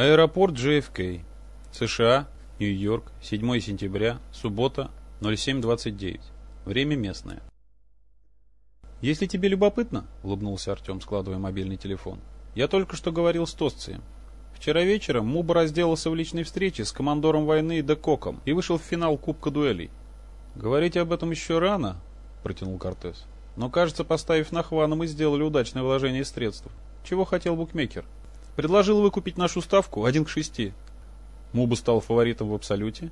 Аэропорт JFK. США, Нью-Йорк, 7 сентября, суббота, 07.29. Время местное. «Если тебе любопытно», — улыбнулся Артем, складывая мобильный телефон, — «я только что говорил с Тосцием. Вчера вечером Муба разделался в личной встрече с командором войны Декоком и вышел в финал Кубка дуэлей. «Говорить об этом еще рано», — протянул Кортес. «Но, кажется, поставив на Хвана, мы сделали удачное вложение средств. Чего хотел букмекер? Предложил выкупить нашу ставку один к шести. Муба стал фаворитом в абсолюте.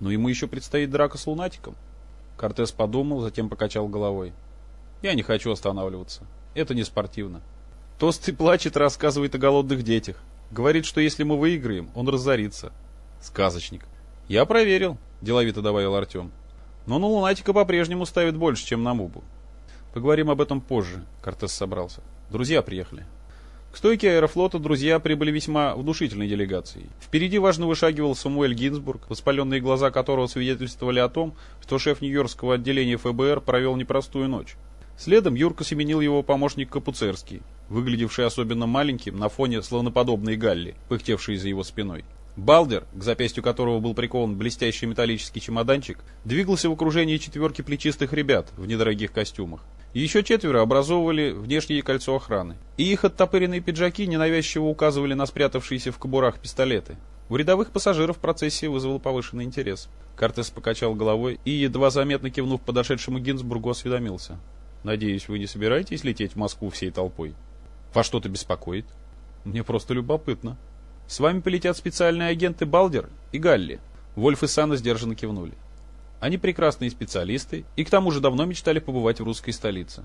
Но ему еще предстоит драка с лунатиком». Кортес подумал, затем покачал головой. «Я не хочу останавливаться. Это не спортивно. Плачет и рассказывает о голодных детях. Говорит, что если мы выиграем, он разорится. Сказочник. Я проверил, деловито добавил Артем. Но на Лунатика по-прежнему ставит больше, чем на Мубу. Поговорим об этом позже, Кортес собрался. Друзья приехали. К стойке аэрофлота друзья прибыли весьма внушительной делегацией. Впереди важно вышагивал Самуэль Гинзбург, воспаленные глаза которого свидетельствовали о том, что шеф Нью-Йоркского отделения ФБР провел непростую ночь. Следом Юрка семенил его помощник Капуцерский, выглядевший особенно маленьким на фоне слоноподобной галли, пыхтевшей за его спиной. Балдер, к запястью которого был прикован блестящий металлический чемоданчик, двигался в окружении четверки плечистых ребят в недорогих костюмах. Еще четверо образовывали внешнее кольцо охраны. И их оттопыренные пиджаки ненавязчиво указывали на спрятавшиеся в кобурах пистолеты. У рядовых пассажиров процессия вызвала повышенный интерес. Кортес покачал головой и, едва заметно кивнув подошедшему Гинзбургу, осведомился. Надеюсь, вы не собираетесь лететь в Москву всей толпой? Вас что-то беспокоит? Мне просто любопытно. С вами полетят специальные агенты Балдер и Галли. Вольф и Сана сдержанно кивнули. Они прекрасные специалисты и к тому же давно мечтали побывать в русской столице.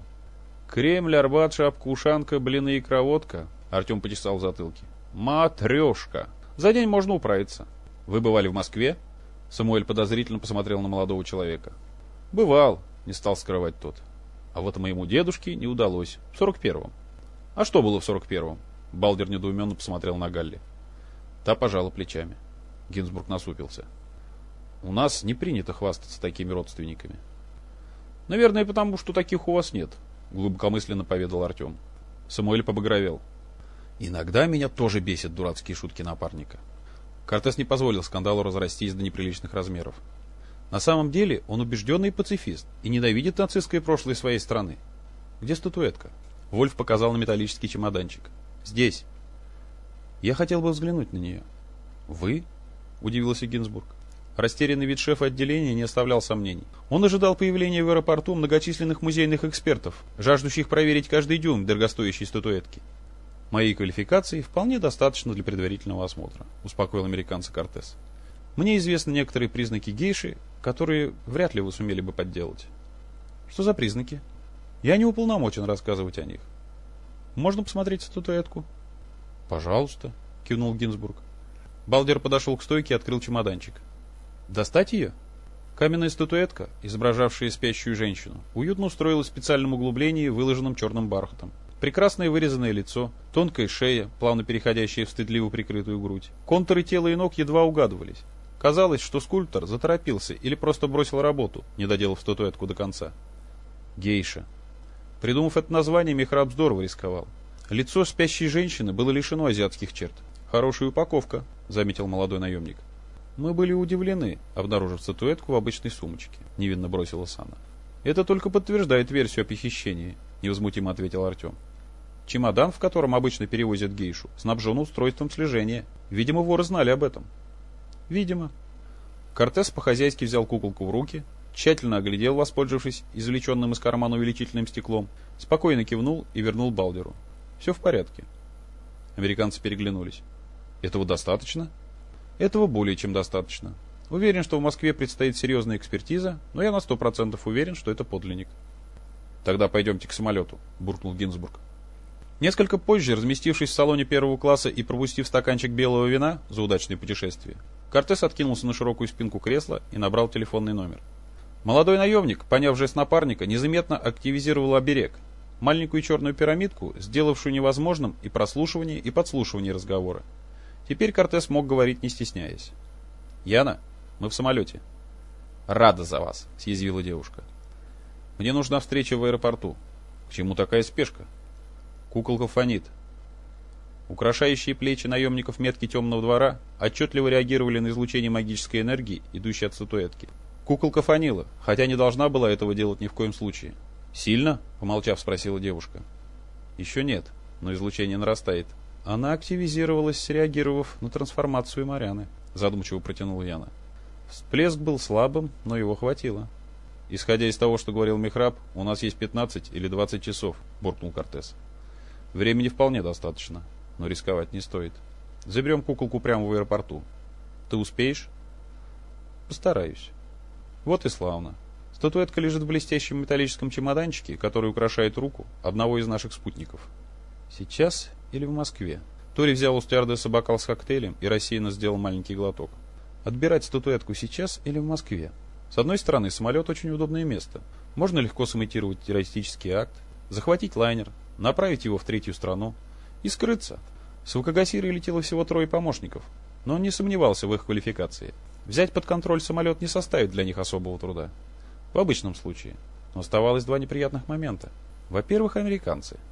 Кремль, Арбат, шапка, ушанка, блины и кровотка. Артем почесал затылки. Матрешка. За день можно управиться. Вы бывали в Москве? Самуэль подозрительно посмотрел на молодого человека. Бывал, не стал скрывать тот. А вот моему дедушке не удалось. В сорок первом. А что было в сорок первом? Балдер недоуменно посмотрел на Галли. Та пожала плечами. Гинзбург насупился. У нас не принято хвастаться такими родственниками. Наверное, потому что таких у вас нет, глубокомысленно поведал Артем. Самуэль побагровел. Иногда меня тоже бесят дурацкие шутки напарника. Кортес не позволил скандалу разрастись до неприличных размеров. На самом деле он убежденный пацифист и ненавидит нацистское прошлое своей страны. Где статуэтка? Вольф показал на металлический чемоданчик. Здесь. Я хотел бы взглянуть на нее. Вы? Удивился Гинзбург. Растерянный вид шефа отделения не оставлял сомнений. Он ожидал появления в аэропорту многочисленных музейных экспертов, жаждущих проверить каждый дюйм дорогостоящей статуэтки. Моей квалификации вполне достаточно для предварительного осмотра, успокоил американца Кортес. Мне известны некоторые признаки гейши, которые вряд ли вы сумели бы подделать. Что за признаки? Я не уполномочен рассказывать о них. Можно посмотреть статуэтку? Пожалуйста, кивнул Гинзбург. Балдер подошел к стойке и открыл чемоданчик. Достать ее? Каменная статуэтка, изображавшая спящую женщину, уютно устроилась в специальном углублении, выложенном черным бархатом. Прекрасное вырезанное лицо, тонкая шея, плавно переходящая в стыдливо прикрытую грудь. Контуры тела и ног едва угадывались. Казалось, что скульптор заторопился или просто бросил работу, не доделав статуэтку до конца. Гейша. Придумав это название, Мехраб здорово рисковал. Лицо спящей женщины было лишено азиатских черт. «Хорошая упаковка», — заметил молодой наемник. «Мы были удивлены, обнаружив статуэтку в обычной сумочке», — невинно бросила Сана. «Это только подтверждает версию о похищении», — невозмутимо ответил Артем. «Чемодан, в котором обычно перевозят гейшу, снабжен устройством слежения. Видимо, воры знали об этом». Видимо. Кортес по-хозяйски взял куколку в руки, тщательно оглядел, воспользовавшись извлеченным из кармана увеличительным стеклом, спокойно кивнул и вернул Балдеру. Все в порядке. Американцы переглянулись. Этого достаточно? Этого более чем достаточно. Уверен, что в Москве предстоит серьезная экспертиза, но я на сто процентов уверен, что это подлинник. Тогда пойдемте к самолету, буркнул Гинзбург. Несколько позже, разместившись в салоне первого класса и пропустив стаканчик белого вина за удачное путешествие, Кортес откинулся на широкую спинку кресла и набрал телефонный номер. Молодой наемник, поняв жест напарника, незаметно активизировал оберег, маленькую черную пирамидку, сделавшую невозможным и прослушивание, и подслушивание разговора. Теперь Кортес мог говорить, не стесняясь. «Яна, мы в самолете». «Рада за вас», — съязвила девушка. «Мне нужна встреча в аэропорту». «К чему такая спешка?» «Куколка фонит». Украшающие плечи наемников метки темного двора отчетливо реагировали на излучение магической энергии, идущей от статуэтки. Куколка фанила, хотя не должна была этого делать ни в коем случае. «Сильно?» — помолчав, спросила девушка. «Еще нет, но излучение нарастает». Она активизировалась, среагировав на трансформацию Маряны, задумчиво протянул Яна. Всплеск был слабым, но его хватило. Исходя из того, что говорил Михраб, у нас есть 15 или 20 часов, буркнул Кортес. Времени вполне достаточно, но рисковать не стоит. Заберем куколку прямо в аэропорту. Ты успеешь? Постараюсь. Вот и славно. Статуэтка лежит в блестящем металлическом чемоданчике, который украшает руку одного из наших спутников. Сейчас или в Москве? Тори взял у стюардесса бокал с коктейлем и рассеянно сделал маленький глоток. Отбирать статуэтку сейчас или в Москве? С одной стороны, самолет очень удобное место. Можно легко сымитировать террористический акт, захватить лайнер, направить его в третью страну и скрыться. С Вакагасирой летело всего трое помощников, но он не сомневался в их квалификации. Взять под контроль самолет не составит для них особого труда. В обычном случае. Но оставалось два неприятных момента. Во-первых, американцы –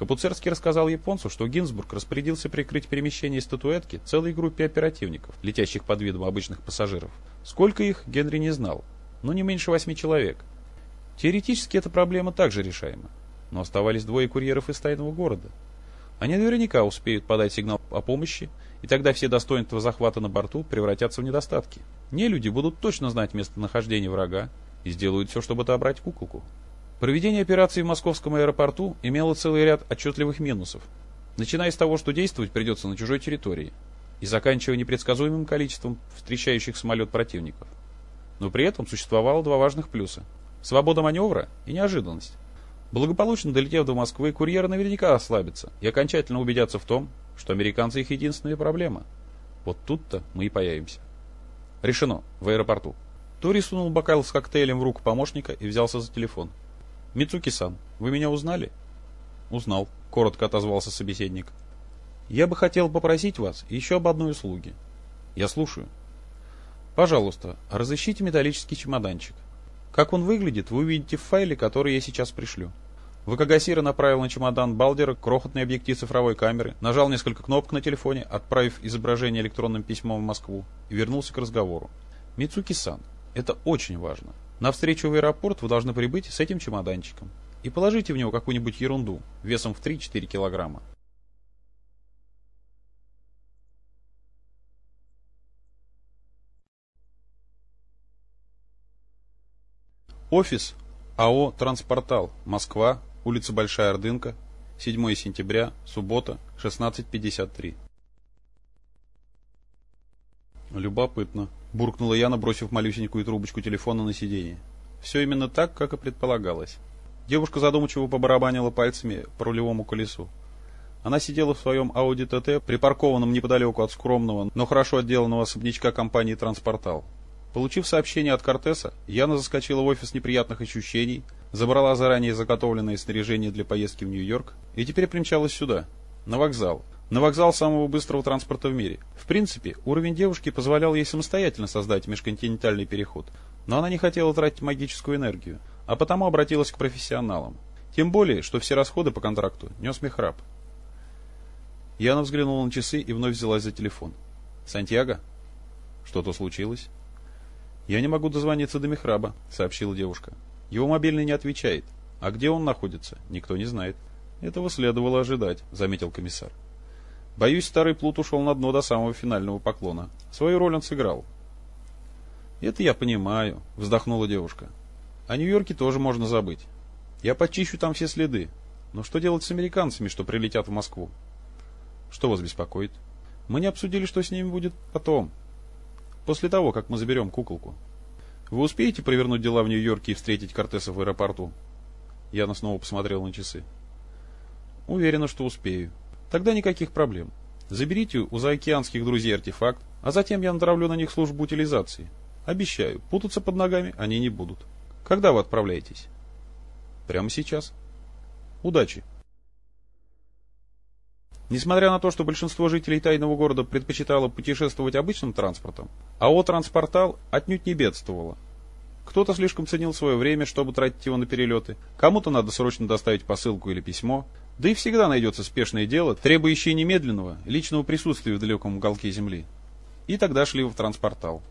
Капуцерский рассказал японцу, что Гинзбург распорядился прикрыть перемещение статуэтки целой группе оперативников, летящих под видом обычных пассажиров. Сколько их, Генри не знал, но не меньше восьми человек. Теоретически эта проблема также решаема, но оставались двое курьеров из тайного города. Они наверняка успеют подать сигнал о помощи, и тогда все достоинства захвата на борту превратятся в недостатки. Не люди будут точно знать местонахождение врага и сделают все, чтобы отобрать куколку. Проведение операции в московском аэропорту имело целый ряд отчетливых минусов, начиная с того, что действовать придется на чужой территории, и заканчивая непредсказуемым количеством встречающих самолет противников. Но при этом существовало два важных плюса – свобода маневра и неожиданность. Благополучно долетев до Москвы, курьеры наверняка ослабятся и окончательно убедятся в том, что американцы их единственная проблема. Вот тут-то мы и появимся. Решено. В аэропорту. Тори сунул бокал с коктейлем в руку помощника и взялся за телефон. «Мицуки-сан, вы меня узнали?» «Узнал», — коротко отозвался собеседник. «Я бы хотел попросить вас еще об одной услуге». «Я слушаю». «Пожалуйста, разыщите металлический чемоданчик. Как он выглядит, вы увидите в файле, который я сейчас пришлю». Вакагасира направил на чемодан Балдера крохотный объектив цифровой камеры, нажал несколько кнопок на телефоне, отправив изображение электронным письмом в Москву, и вернулся к разговору. «Мицуки-сан, это очень важно. На встречу в аэропорт вы должны прибыть с этим чемоданчиком и положите в него какую-нибудь ерунду весом в 3-4 килограмма. Офис АО «Транспортал», Москва, улица Большая Ордынка, 7 сентября, суббота, 16.53. Любопытно. Буркнула я, набросив малюсенькую трубочку телефона на сиденье. Все именно так, как и предполагалось. Девушка задумчиво побарабанила пальцами по рулевому колесу. Она сидела в своем Audi TT, припаркованном неподалеку от скромного, но хорошо отделанного особнячка компании «Транспортал». Получив сообщение от Кортеса, Яна заскочила в офис неприятных ощущений, забрала заранее заготовленное снаряжение для поездки в Нью-Йорк и теперь примчалась сюда, на вокзал, на вокзал самого быстрого транспорта в мире. В принципе, уровень девушки позволял ей самостоятельно создать межконтинентальный переход, но она не хотела тратить магическую энергию, а потому обратилась к профессионалам. Тем более, что все расходы по контракту нес Мехраб. Яна взглянула на часы и вновь взялась за телефон. «Сантьяго?» «Что-то случилось?» «Я не могу дозвониться до Мехраба», — сообщила девушка. «Его мобильный не отвечает. А где он находится, никто не знает». «Этого следовало ожидать», — заметил комиссар. Боюсь, старый плут ушел на дно до самого финального поклона. Свою роль он сыграл. «Это я понимаю», — вздохнула девушка. «О Нью-Йорке тоже можно забыть. Я почищу там все следы. Но что делать с американцами, что прилетят в Москву?» «Что вас беспокоит?» «Мы не обсудили, что с ними будет потом. После того, как мы заберем куколку. Вы успеете провернуть дела в Нью-Йорке и встретить Кортеса в аэропорту?» Яна снова посмотрела на часы. «Уверена, что успею. Тогда никаких проблем. Заберите у заокеанских друзей артефакт, а затем я натравлю на них службу утилизации. Обещаю, путаться под ногами они не будут. Когда вы отправляетесь? Прямо сейчас. Удачи. Несмотря на то, что большинство жителей тайного города предпочитало путешествовать обычным транспортом, АО «Транспортал» отнюдь не бедствовало. Кто-то слишком ценил свое время, чтобы тратить его на перелеты, кому-то надо срочно доставить посылку или письмо, Да и всегда найдется спешное дело, требующее немедленного личного присутствия в далеком уголке Земли. И тогда шли в транспортал.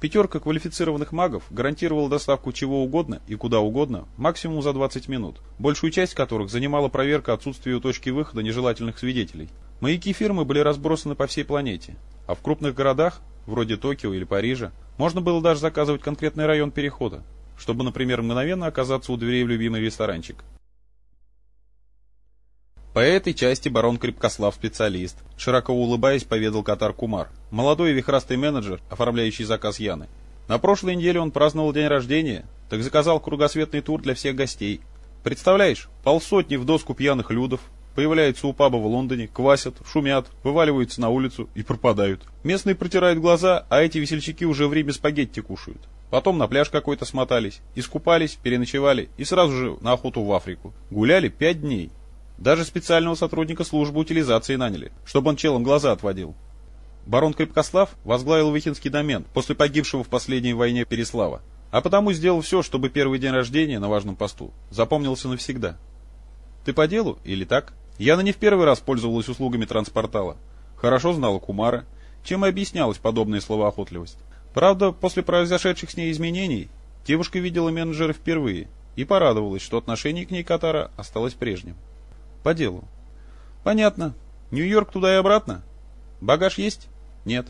Пятерка квалифицированных магов гарантировала доставку чего угодно и куда угодно максимум за 20 минут, большую часть которых занимала проверка отсутствия у точки выхода нежелательных свидетелей. Маяки фирмы были разбросаны по всей планете, а в крупных городах, вроде Токио или Парижа, можно было даже заказывать конкретный район перехода, чтобы, например, мгновенно оказаться у дверей в любимый ресторанчик. По этой части барон Крепкослав специалист. Широко улыбаясь, поведал Катар Кумар, молодой и вихрастый менеджер, оформляющий заказ Яны. На прошлой неделе он праздновал день рождения, так заказал кругосветный тур для всех гостей. Представляешь, полсотни в доску пьяных людов, появляются у паба в Лондоне, квасят, шумят, вываливаются на улицу и пропадают. Местные протирают глаза, а эти весельчаки уже в Риме спагетти кушают. Потом на пляж какой-то смотались, искупались, переночевали и сразу же на охоту в Африку. Гуляли пять дней. Даже специального сотрудника службы утилизации наняли, чтобы он челом глаза отводил. Барон Крепкослав возглавил Вихинский домен после погибшего в последней войне Переслава, а потому сделал все, чтобы первый день рождения на важном посту запомнился навсегда. Ты по делу или так? Яна не в первый раз пользовалась услугами транспортала. Хорошо знала Кумара, чем и объяснялась подобная словоохотливость. Правда, после произошедших с ней изменений, девушка видела менеджера впервые и порадовалась, что отношение к ней Катара осталось прежним. По делу. Понятно. Нью-Йорк туда и обратно? Багаж есть? Нет.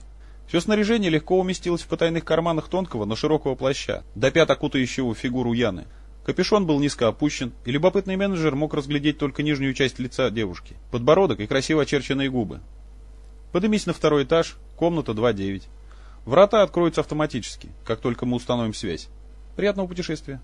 Все снаряжение легко уместилось в потайных карманах тонкого, но широкого плаща, до пят окутающего фигуру Яны. Капюшон был низко опущен, и любопытный менеджер мог разглядеть только нижнюю часть лица девушки, подбородок и красиво очерченные губы. Поднимись на второй этаж, комната 2.9. Врата откроются автоматически, как только мы установим связь. Приятного путешествия.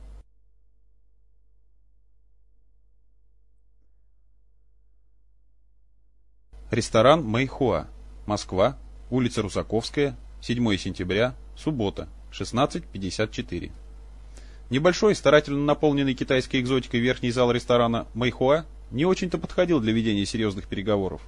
Ресторан Мэйхуа. Москва. Улица Русаковская. 7 сентября. Суббота. 16.54. Небольшой, старательно наполненный китайской экзотикой верхний зал ресторана Мэйхуа не очень-то подходил для ведения серьезных переговоров.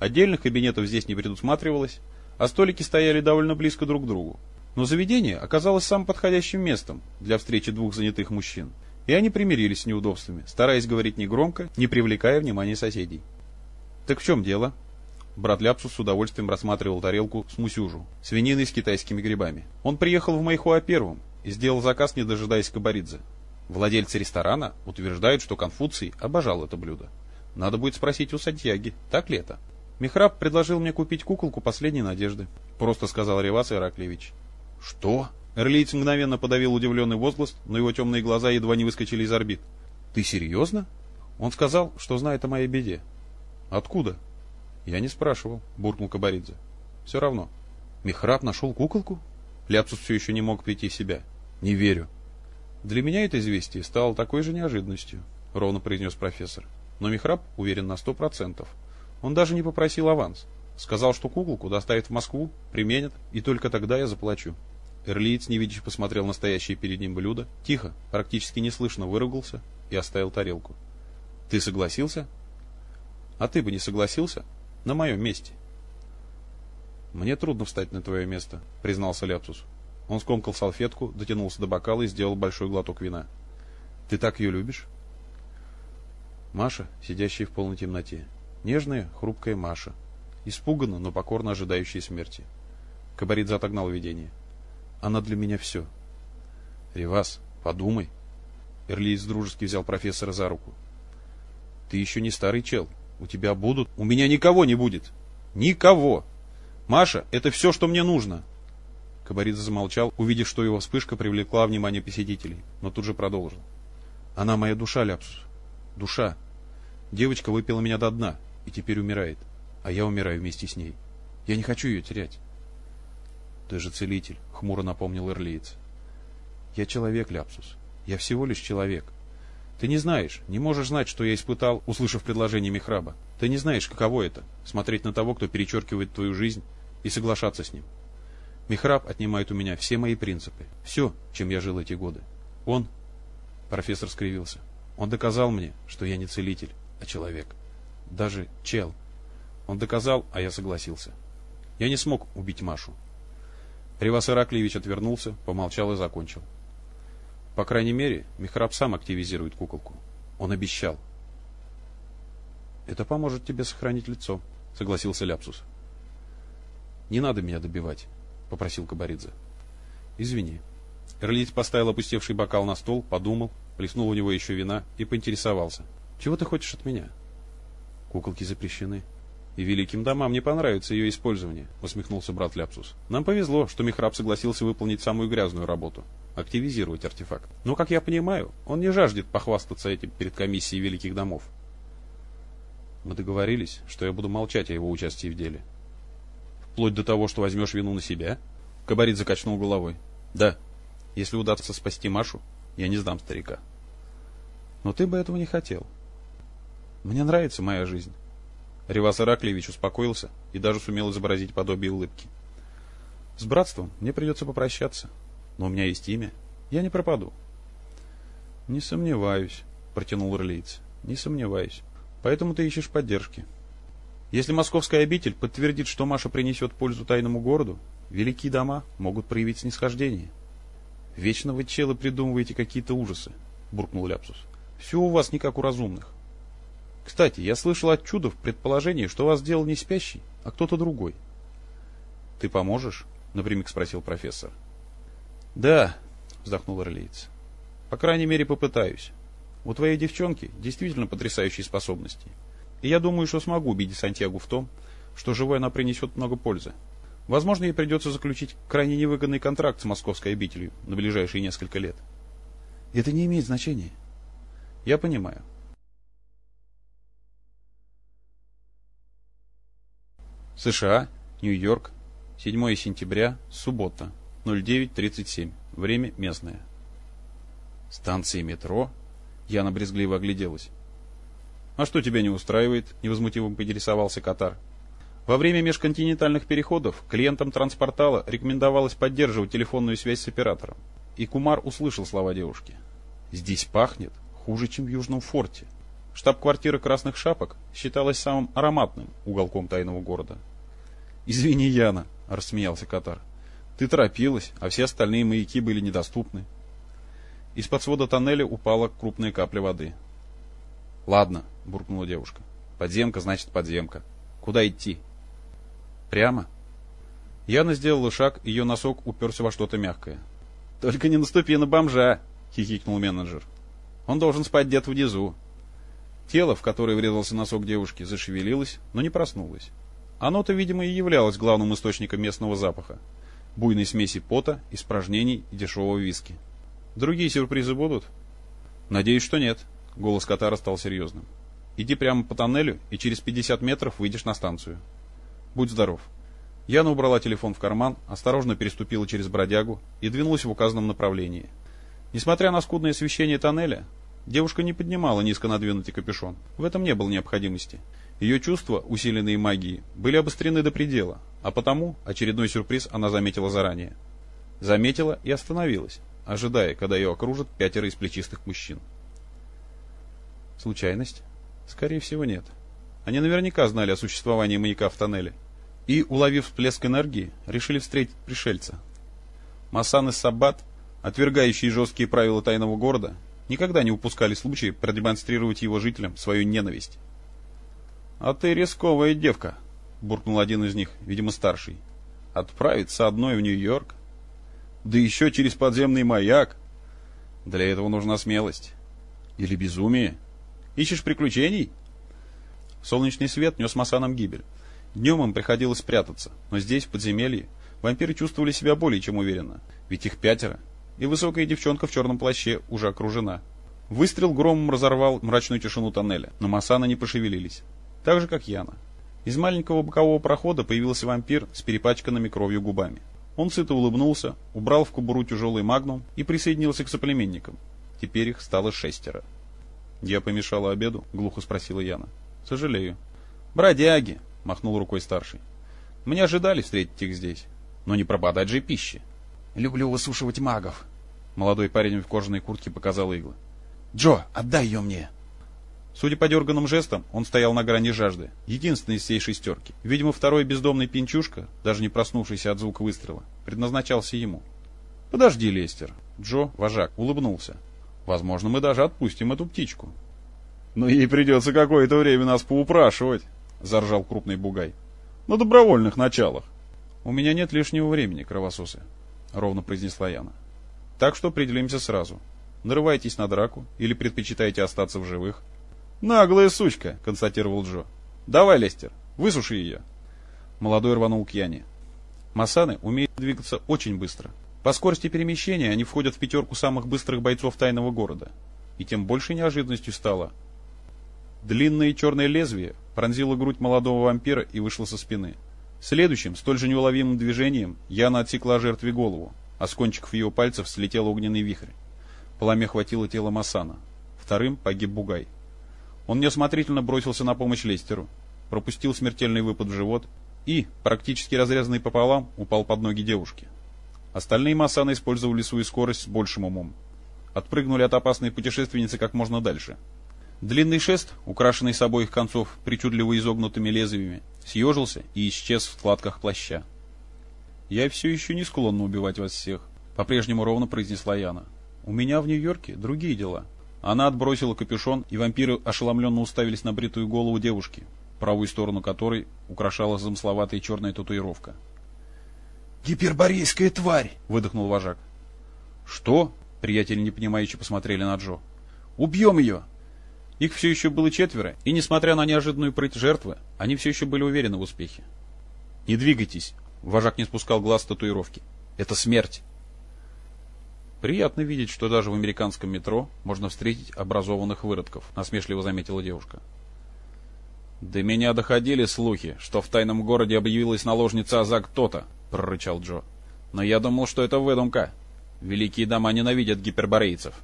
Отдельных кабинетов здесь не предусматривалось, а столики стояли довольно близко друг к другу. Но заведение оказалось самым подходящим местом для встречи двух занятых мужчин, и они примирились с неудобствами, стараясь говорить негромко, не привлекая внимания соседей. «Так в чем дело?» Брат Ляпсус с удовольствием рассматривал тарелку с мусюжу, свининой с китайскими грибами. Он приехал в Майхуа первым и сделал заказ, не дожидаясь Кабаридзе. Владельцы ресторана утверждают, что Конфуций обожал это блюдо. Надо будет спросить у Сантьяги, так ли это? Михраб предложил мне купить куколку последней надежды, просто сказал Ревас Ираклевич. Что? Эрлиец мгновенно подавил удивленный возглас, но его темные глаза едва не выскочили из орбит. Ты серьезно? Он сказал, что знает о моей беде. Откуда? Я не спрашивал, буркнул Кабаридзе. Все равно. Михраб нашел куколку? Ляпсус все еще не мог прийти в себя. Не верю. Для меня это известие стало такой же неожиданностью, ровно произнес профессор. Но Михраб уверен на сто процентов. Он даже не попросил аванс. Сказал, что куколку доставят в Москву, применят, и только тогда я заплачу. Эрлиец, невидяще посмотрел на стоящее перед ним блюдо, тихо, практически неслышно выругался и оставил тарелку. «Ты согласился?» А ты бы не согласился? На моем месте. Мне трудно встать на твое место, признался Ляпсус. Он скомкал салфетку, дотянулся до бокала и сделал большой глоток вина. Ты так ее любишь? Маша, сидящая в полной темноте. Нежная, хрупкая Маша. Испуганно, но покорно ожидающая смерти. Кабарит отогнал видение. Она для меня все. Ревас, подумай. Эрлиец дружески взял профессора за руку. Ты еще не старый чел, у тебя будут... У меня никого не будет. Никого. Маша, это все, что мне нужно. Кабаридзе замолчал, увидев, что его вспышка привлекла внимание посетителей, но тут же продолжил. Она моя душа, Ляпсус. Душа. Девочка выпила меня до дна и теперь умирает, а я умираю вместе с ней. Я не хочу ее терять. Ты же целитель, хмуро напомнил Эрлиец. Я человек, Ляпсус. Я всего лишь человек. Ты не знаешь, не можешь знать, что я испытал, услышав предложение Михраба. Ты не знаешь, каково это — смотреть на того, кто перечеркивает твою жизнь, и соглашаться с ним. Михраб отнимает у меня все мои принципы, все, чем я жил эти годы. Он, профессор скривился, он доказал мне, что я не целитель, а человек. Даже чел. Он доказал, а я согласился. Я не смог убить Машу. Ревас Ираклиевич отвернулся, помолчал и закончил. По крайней мере, Михраб сам активизирует куколку. Он обещал. Это поможет тебе сохранить лицо, согласился Ляпсус. Не надо меня добивать, попросил Кабаридзе. Извини. Эрлиц поставил опустевший бокал на стол, подумал, плеснул в него еще вина и поинтересовался. Чего ты хочешь от меня? Куколки запрещены. И великим домам не понравится ее использование, усмехнулся брат Ляпсус. Нам повезло, что Михраб согласился выполнить самую грязную работу — активизировать артефакт. Но, как я понимаю, он не жаждет похвастаться этим перед комиссией великих домов. Мы договорились, что я буду молчать о его участии в деле. Вплоть до того, что возьмешь вину на себя? Кабарит закачнул головой. Да, если удастся спасти Машу, я не сдам старика. Но ты бы этого не хотел. Мне нравится моя жизнь. Ревас Ираклевич успокоился и даже сумел изобразить подобие улыбки. С братством мне придется попрощаться, но у меня есть имя. Я не пропаду. Не сомневаюсь, протянул Ирлиец. Не сомневаюсь. Поэтому ты ищешь поддержки. Если московская обитель подтвердит, что Маша принесет пользу тайному городу, великие дома могут проявить снисхождение. Вечно вы, челы, придумываете какие-то ужасы, буркнул Ляпсус. Все у вас не как у разумных. Кстати, я слышал от чудов предположение, что вас сделал не спящий, а кто-то другой. Ты поможешь? Напрямик спросил профессор. Да, вздохнул Орлеец. По крайней мере, попытаюсь. У твоей девчонки действительно потрясающие способности. И я думаю, что смогу убедить Сантьягу в том, что живой она принесет много пользы. Возможно, ей придется заключить крайне невыгодный контракт с московской обителью на ближайшие несколько лет. Это не имеет значения. Я понимаю. США, Нью-Йорк, 7 сентября, суббота, 09.37, время местное. Станции метро? Яна брезгливо огляделась. «А что тебя не устраивает?» — невозмутимо поинтересовался Катар. Во время межконтинентальных переходов клиентам транспортала рекомендовалось поддерживать телефонную связь с оператором. И Кумар услышал слова девушки. «Здесь пахнет хуже, чем в Южном форте». Штаб-квартира Красных Шапок считалась самым ароматным уголком тайного города. «Извини, Яна», — рассмеялся Катар. «Ты торопилась, а все остальные маяки были недоступны». Из-под свода тоннеля упала крупная капля воды. «Ладно», — буркнула девушка. «Подземка значит подземка. Куда идти?» «Прямо?» Яна сделала шаг, ее носок уперся во что-то мягкое. «Только не наступи на бомжа!» — хихикнул менеджер. «Он должен спать где-то внизу. Тело, в которое врезался носок девушки, зашевелилось, но не проснулось. Оно-то, видимо, и являлось главным источником местного запаха. Буйной смеси пота, испражнений и дешевого виски. Другие сюрпризы будут? Надеюсь, что нет. Голос Катара стал серьезным. Иди прямо по тоннелю, и через 50 метров выйдешь на станцию. Будь здоров. Яна убрала телефон в карман, осторожно переступила через бродягу и двинулась в указанном направлении. Несмотря на скудное освещение тоннеля, Девушка не поднимала низко надвинутый капюшон. В этом не было необходимости. Ее чувства, усиленные магией, были обострены до предела, а потому очередной сюрприз она заметила заранее. Заметила и остановилась, ожидая, когда ее окружат пятеро из плечистых мужчин. Случайность? Скорее всего, нет. Они наверняка знали о существовании маяка в тоннеле. И, уловив всплеск энергии, решили встретить пришельца. Масан и Саббат, отвергающие жесткие правила тайного города, никогда не упускали случая продемонстрировать его жителям свою ненависть. «А ты рисковая девка», — буркнул один из них, видимо старший. «Отправиться одной в Нью-Йорк? Да еще через подземный маяк? Для этого нужна смелость. Или безумие? Ищешь приключений?» Солнечный свет нес Масанам гибель. Днем им приходилось спрятаться, но здесь, в подземелье, вампиры чувствовали себя более чем уверенно, ведь их пятеро, и высокая девчонка в черном плаще уже окружена. Выстрел громом разорвал мрачную тишину тоннеля, но Масаны не пошевелились. Так же, как Яна. Из маленького бокового прохода появился вампир с перепачканными кровью губами. Он сыто улыбнулся, убрал в кобуру тяжелый магнум и присоединился к соплеменникам. Теперь их стало шестеро. «Я помешала обеду?» — глухо спросила Яна. «Сожалею». «Бродяги!» — махнул рукой старший. «Мне ожидали встретить их здесь, но не пропадать же пищи». Люблю высушивать магов. Молодой парень в кожаной куртке показал иглы. Джо, отдай ее мне. Судя по дерганным жестам, он стоял на грани жажды. Единственный из всей шестерки. Видимо, второй бездомный пинчушка, даже не проснувшийся от звука выстрела, предназначался ему. «Подожди, Лестер». Джо, вожак, улыбнулся. «Возможно, мы даже отпустим эту птичку». Но ей придется какое-то время нас поупрашивать, заржал крупный бугай. На добровольных началах. У меня нет лишнего времени, кровососы, ровно произнесла Яна. Так что определимся сразу. Нарываетесь на драку или предпочитаете остаться в живых? Наглая сучка, констатировал Джо. Давай, Лестер, высуши ее. Молодой рванул к Яне. Масаны умеют двигаться очень быстро. По скорости перемещения они входят в пятерку самых быстрых бойцов тайного города. И тем больше неожиданностью стало. Длинное черное лезвие пронзило грудь молодого вампира и вышло со спины. Следующим, столь же неуловимым движением, Яна отсекла жертве голову, а с кончиков ее пальцев слетел огненный вихрь. Пламя хватило тело Масана. Вторым погиб Бугай. Он неосмотрительно бросился на помощь Лестеру, пропустил смертельный выпад в живот и, практически разрезанный пополам, упал под ноги девушки. Остальные Масаны использовали свою скорость с большим умом. Отпрыгнули от опасной путешественницы как можно дальше. Длинный шест, украшенный с обоих концов причудливо изогнутыми лезвиями, съежился и исчез в складках плаща. «Я все еще не склонна убивать вас всех», — по-прежнему ровно произнесла Яна. «У меня в Нью-Йорке другие дела». Она отбросила капюшон, и вампиры ошеломленно уставились на бритую голову девушки, правую сторону которой украшала замысловатая черная татуировка. «Гиперборейская тварь!» — выдохнул вожак. «Что?» — приятели непонимающе посмотрели на Джо. «Убьем ее!» Их все еще было четверо, и, несмотря на неожиданную прыть жертвы, они все еще были уверены в успехе. «Не двигайтесь!» — вожак не спускал глаз с татуировки. «Это смерть!» «Приятно видеть, что даже в американском метро можно встретить образованных выродков», — насмешливо заметила девушка. «До меня доходили слухи, что в тайном городе объявилась наложница Азак Тота», — прорычал Джо. «Но я думал, что это выдумка. Великие дома ненавидят гиперборейцев».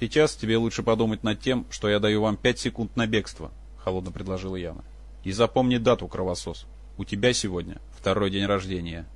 «Сейчас тебе лучше подумать над тем, что я даю вам пять секунд на бегство», — холодно предложила Яна. «И запомни дату, кровосос. У тебя сегодня второй день рождения».